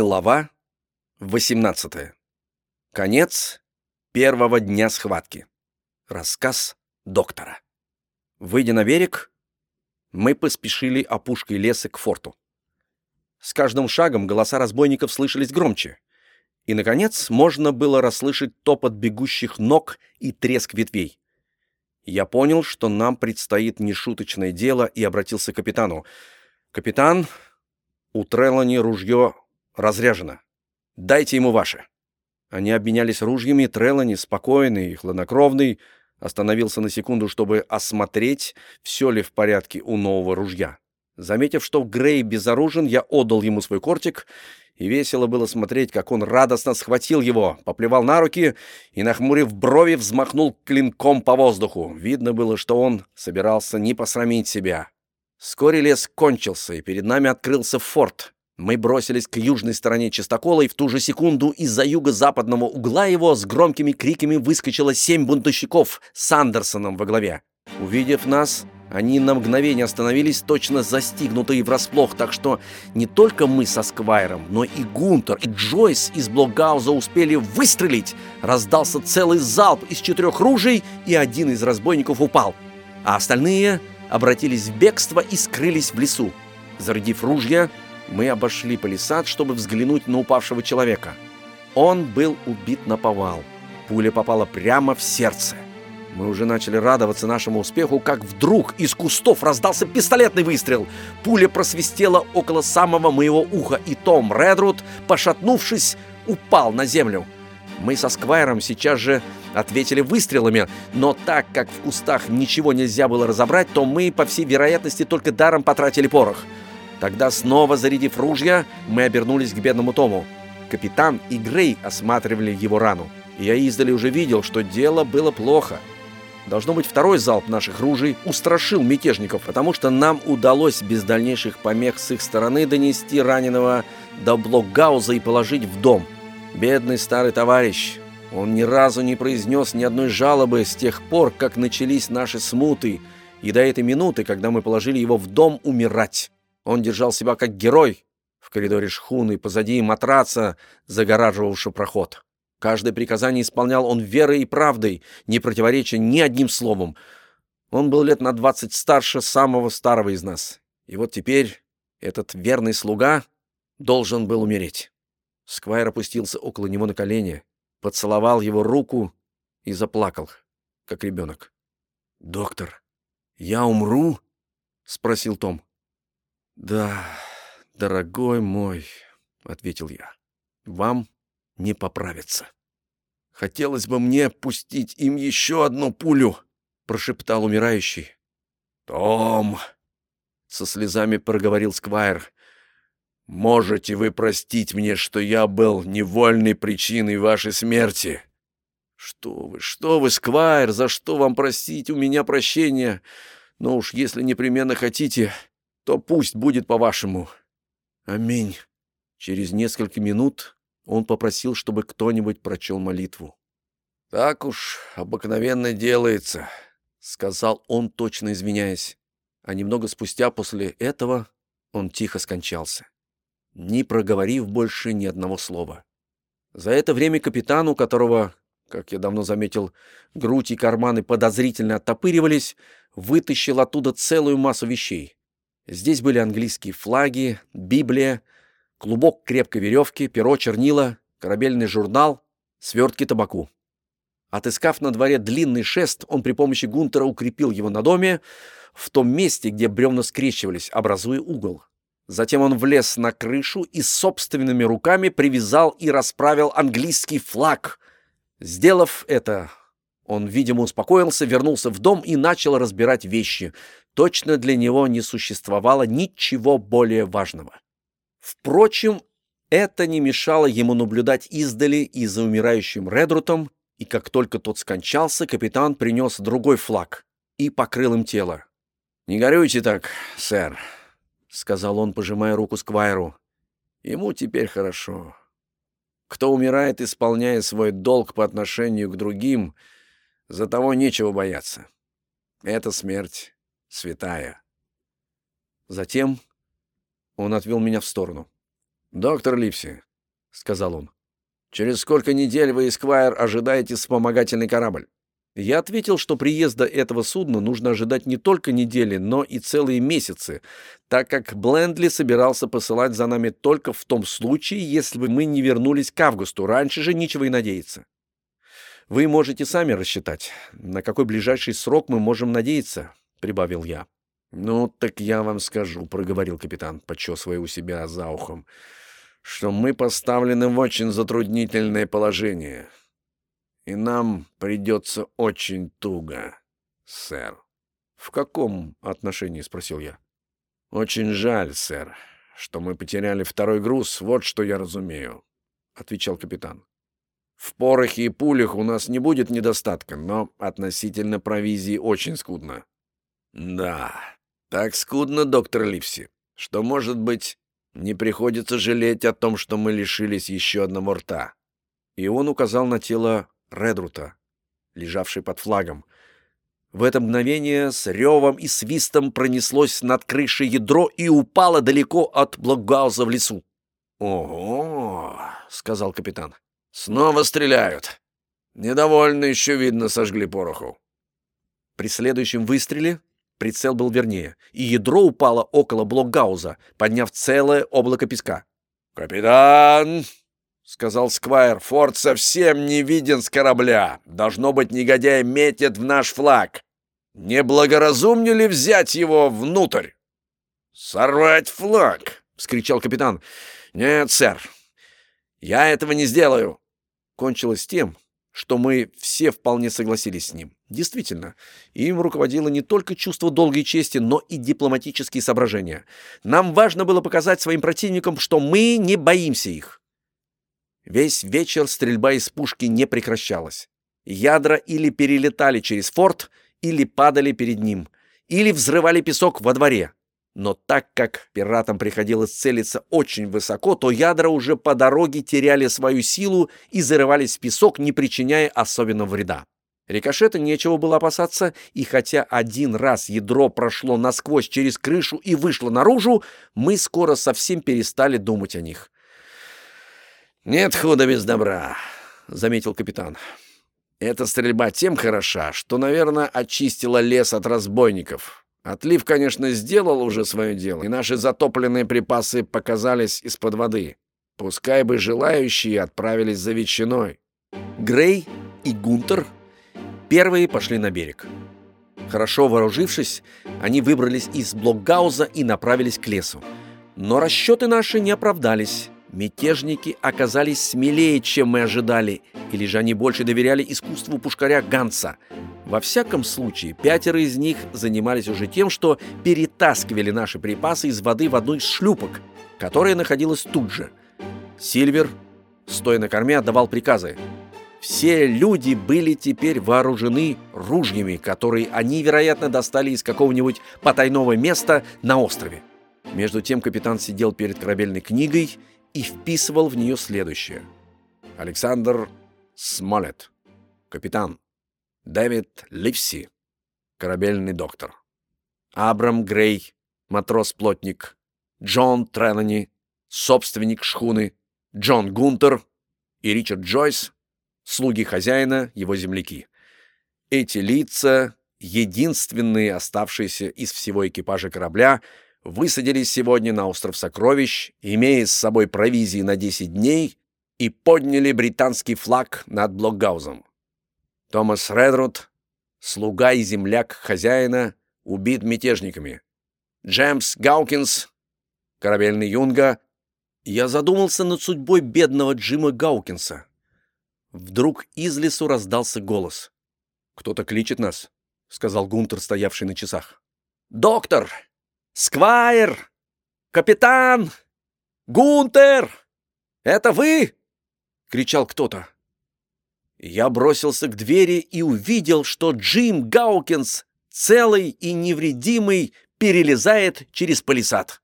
Глава 18. Конец первого дня схватки. Рассказ доктора. Выйдя на берег, мы поспешили опушкой леса к форту. С каждым шагом голоса разбойников слышались громче, и, наконец, можно было расслышать топот бегущих ног и треск ветвей. Я понял, что нам предстоит нешуточное дело, и обратился к капитану. «Капитан, у Трелани ружье разряжено. Дайте ему ваше». Они обменялись ружьями, Трелани, спокойный и хладнокровный, остановился на секунду, чтобы осмотреть, все ли в порядке у нового ружья. Заметив, что Грей безоружен, я отдал ему свой кортик, и весело было смотреть, как он радостно схватил его, поплевал на руки и, нахмурив брови, взмахнул клинком по воздуху. Видно было, что он собирался не посрамить себя. Вскоре лес кончился, и перед нами открылся форт. Мы бросились к южной стороне чистокола, и в ту же секунду из-за юго-западного угла его с громкими криками выскочило семь бунтовщиков с Андерсоном во главе. Увидев нас, они на мгновение остановились, точно застигнутые врасплох, так что не только мы со Сквайром, но и Гунтер, и Джойс из Блокгауза успели выстрелить. Раздался целый залп из четырех ружей, и один из разбойников упал. А остальные обратились в бегство и скрылись в лесу. Зарядив ружья, мы обошли палисад, чтобы взглянуть на упавшего человека. Он был убит на повал. Пуля попала прямо в сердце. Мы уже начали радоваться нашему успеху, как вдруг из кустов раздался пистолетный выстрел. Пуля просвистела около самого моего уха, и Том Редруд, пошатнувшись, упал на землю. Мы со Сквайром сейчас же ответили выстрелами, но так как в кустах ничего нельзя было разобрать, то мы, по всей вероятности, только даром потратили порох. Тогда, снова зарядив ружья, мы обернулись к бедному Тому. Капитан и Грей осматривали его рану. И я издали уже видел, что дело было плохо. Должно быть, второй залп наших ружей устрашил мятежников, потому что нам удалось без дальнейших помех с их стороны донести раненого до Блокгауза и положить в дом. Бедный старый товарищ, он ни разу не произнес ни одной жалобы с тех пор, как начались наши смуты, и до этой минуты, когда мы положили его в дом умирать. Он держал себя как герой в коридоре шхуны, позади матраца, загораживавшего проход. Каждое приказание исполнял он верой и правдой, не противореча ни одним словом. Он был лет на двадцать старше самого старого из нас. И вот теперь этот верный слуга должен был умереть. Сквайр опустился около него на колени, поцеловал его руку и заплакал, как ребенок. «Доктор, я умру?» — спросил Том. «Да, дорогой мой», — ответил я, — «вам не поправиться». «Хотелось бы мне пустить им еще одну пулю», — прошептал умирающий. «Том», — со слезами проговорил Сквайр, — «можете вы простить мне, что я был невольной причиной вашей смерти?» «Что вы, что вы, Сквайр, за что вам простить у меня прощения? Но уж если непременно хотите, то пусть будет по-вашему. Аминь. Через несколько минут он попросил, чтобы кто-нибудь прочел молитву. «Так уж обыкновенно делается», — сказал он, точно извиняясь. А немного спустя после этого он тихо скончался, не проговорив больше ни одного слова. За это время капитан, у которого, как я давно заметил, грудь и карманы подозрительно оттопыривались, вытащил оттуда целую массу вещей. Здесь были английские флаги, Библия, клубок крепкой веревки, перо, чернила, корабельный журнал, свертки табаку. Отыскав на дворе длинный шест, он при помощи Гунтера укрепил его на доме в том месте, где бревна скрещивались, образуя угол. Затем он влез на крышу и собственными руками привязал и расправил английский флаг. Сделав это, он, видимо, успокоился, вернулся в дом и начал разбирать вещи. Точно для него не существовало ничего более важного. Впрочем, это не мешало ему наблюдать издали и за умирающим Редрутом, и как только тот скончался, капитан принес другой флаг и покрыл им тело. «Не горюйте так, сэр», — сказал он, пожимая руку Сквайру. «Ему теперь хорошо. Кто умирает, исполняя свой долг по отношению к другим — за того нечего бояться. Это смерть святая. Затем он отвел меня в сторону. «Доктор Ливси, — сказал он. «Через сколько недель вы, Эсквайр, ожидаете вспомогательный корабль?» Я ответил, что приезда этого судна нужно ожидать не только недели, но и целые месяцы, так как Блендли собирался посылать за нами только в том случае, если бы мы не вернулись к августу, раньше же ничего и надеяться. Вы можете сами рассчитать, на какой ближайший срок мы можем надеяться, — прибавил я. «Ну, так я вам скажу», — проговорил капитан, почесывая у себя за ухом, — «что мы поставлены в очень затруднительное положение и нам придется очень туго, сэр». «В каком отношении?» — спросил я. «Очень жаль, сэр, что мы потеряли второй груз, вот что я разумею», — отвечал капитан. «В порохе и пулях у нас не будет недостатка, но относительно провизии очень скудно». «Да, так скудно, доктор Ливси, что, может быть, не приходится жалеть о том, что мы лишились еще одного рта». И он указал на тело Редрута, лежавший под флагом. В это мгновение с ревом и свистом пронеслось над крышей ядро и упало далеко от Блокгауза в лесу. «Ого!» — сказал капитан. «Снова стреляют. Недовольно еще, видно, сожгли пороху». При следующем выстреле прицел был вернее, и ядро упало около Блокгауза, подняв целое облако песка. «Капитан!» — сказал Сквайр. «Форт совсем не виден с корабля. Должно быть, негодяй метит в наш флаг. Не благоразумнее ли взять его внутрь?» «Сорвать флаг!» — вскричал капитан. «Нет, сэр, я этого не сделаю!» Кончилось тем, что мы все вполне согласились с ним. Действительно, им руководило не только чувство долгой чести, но и дипломатические соображения. Нам важно было показать своим противникам, что мы не боимся их. Весь вечер стрельба из пушки не прекращалась. Ядра или перелетали через форт, или падали перед ним, или взрывали песок во дворе. Но так как пиратам приходилось целиться очень высоко, то ядра уже по дороге теряли свою силу и зарывались в песок, не причиняя особенного вреда. Рикошета нечего было опасаться, и хотя один раз ядро прошло насквозь через крышу и вышло наружу, мы скоро совсем перестали думать о них. «Нет худа без добра», — заметил капитан. «Эта стрельба тем хороша, что, наверное, очистила лес от разбойников. Отлив, конечно, сделал уже свое дело, и наши затопленные припасы показались из-под воды. Пускай бы желающие отправились за ветчиной». Грей и Гунтер первые пошли на берег. Хорошо вооружившись, они выбрались из Блокгауза и направились к лесу. Но расчеты наши не оправдались. Мятежники оказались смелее, чем мы ожидали, или же они больше доверяли искусству пушкаря Ганса. Во всяком случае, пятеро из них занимались уже тем, что перетаскивали наши припасы из воды в одну из шлюпок, которая находилась тут же. Сильвер, стоя на корме, отдавал приказы. Все люди были теперь вооружены ружьями, которые они, вероятно, достали из какого-нибудь потайного места на острове. Между тем капитан сидел перед корабельной книгой и вписывал в нее следующее. Александр Смолет, капитан. Дэвид Ливси, корабельный доктор. Абрам Грей, матрос-плотник. Джон Трелани, собственник шхуны. Джон Гунтер и Ричард Джойс, слуги хозяина, его земляки. Эти лица, единственные оставшиеся из всего экипажа корабля, высадились сегодня на остров Сокровищ, имея с собой провизии на 10 дней, и подняли британский флаг над Блокгаузом. Томас Редруд, слуга и земляк хозяина, убит мятежниками. Джеймс Гаукинс, корабельный юнга. Я задумался над судьбой бедного Джима Гаукинса. Вдруг из лесу раздался голос. «Кто-то кличет нас», — сказал Гунтер, стоявший на часах. «Доктор!» «Сквайр! Капитан! Гунтер! Это вы?» — кричал кто-то. Я бросился к двери и увидел, что Джим Гаукинс, целый и невредимый, перелезает через палисад.